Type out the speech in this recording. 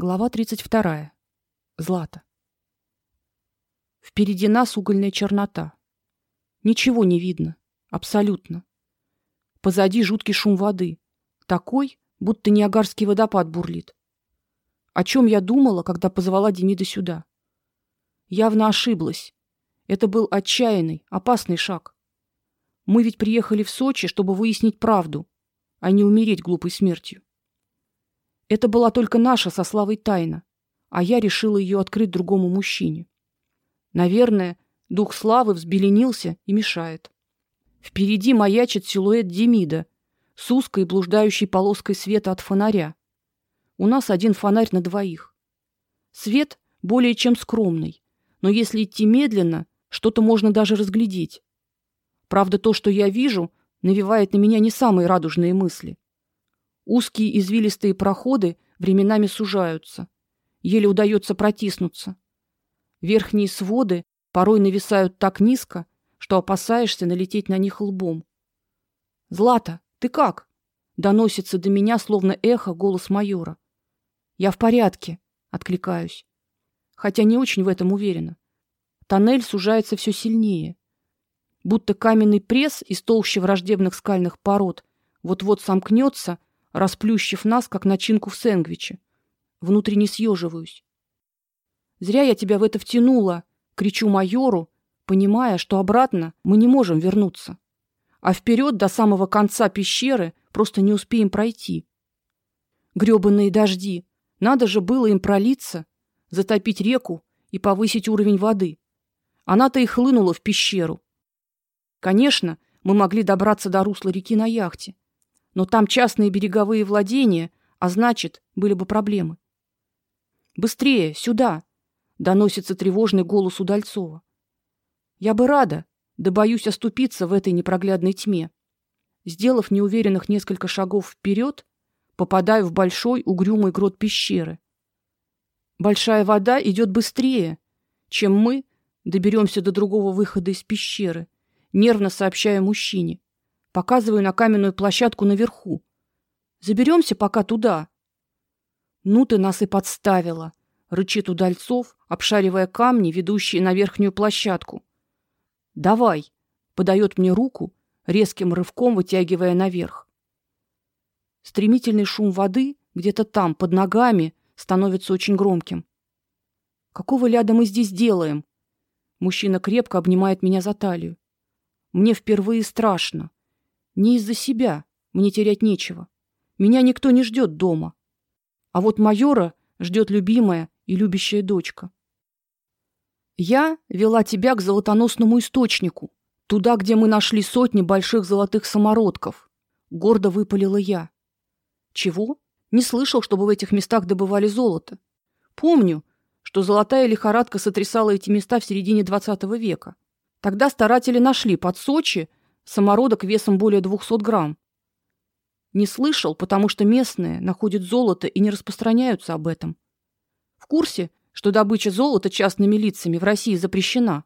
Глава 32. Злата. Впереди нас угольная чернота. Ничего не видно, абсолютно. Позади жуткий шум воды, такой, будто Ниагарский водопад бурлит. О чем я думала, когда позвала Демида сюда? Явно ошиблась. Это был отчаянный, опасный шаг. Мы ведь приехали в Сочи, чтобы выяснить правду, а не умереть глупой смертью. Это была только наша со Славой тайна, а я решила ее открыть другому мужчине. Наверное, дух Славы взбеленился и мешает. Впереди маячит силуэт Демида с узкой блуждающей полоской света от фонаря. У нас один фонарь на двоих. Свет более чем скромный, но если идти медленно, что-то можно даже разглядеть. Правда, то, что я вижу, навевает на меня не самые радужные мысли. Узкие извилистые проходы временами сужаются. Еле удается протиснуться. Верхние своды порой нависают так низко, что опасаешься налететь на них лбом. Злата, ты как? Доносится до меня словно эхо голос майора. Я в порядке, откликаюсь. Хотя не очень в этом уверена. Тоннель сужается все сильнее. Будто каменный пресс из толщи враждебных скальных пород вот-вот сомкнется расплющив нас, как начинку в сэндвиче. Внутренне съеживаюсь. Зря я тебя в это втянула, кричу майору, понимая, что обратно мы не можем вернуться, а вперед до самого конца пещеры просто не успеем пройти. Грёбаные дожди, надо же было им пролиться, затопить реку и повысить уровень воды. Она-то и хлынула в пещеру. Конечно, мы могли добраться до русла реки на яхте, но там частные береговые владения, а значит, были бы проблемы. Быстрее, сюда, доносится тревожный голос Удальцова. Я бы рада, да боюсь оступиться в этой непроглядной тьме. Сделав неуверенных несколько шагов вперед, попадаю в большой угрюмый грот пещеры. Большая вода идет быстрее, чем мы доберемся до другого выхода из пещеры, нервно сообщая мужчине. Показываю на каменную площадку наверху. Заберемся пока туда. Ну ты нас и подставила, рычит Удальцов, обшаривая камни, ведущие на верхнюю площадку. Давай, подает мне руку, резким рывком вытягивая наверх. Стремительный шум воды где-то там, под ногами, становится очень громким. Какого ляда мы здесь делаем? Мужчина крепко обнимает меня за талию. Мне впервые страшно. Не из-за себя, мне терять нечего. Меня никто не ждет дома. А вот майора ждет любимая и любящая дочка. Я вела тебя к золотоносному источнику, туда, где мы нашли сотни больших золотых самородков, гордо выпалила я. Чего? Не слышал, чтобы в этих местах добывали золото. Помню, что золотая лихорадка сотрясала эти места в середине XX века. Тогда старатели нашли под Сочи самородок весом более 200 грамм. Не слышал, потому что местные находят золото и не распространяются об этом. В курсе, что добыча золота частными лицами в России запрещена.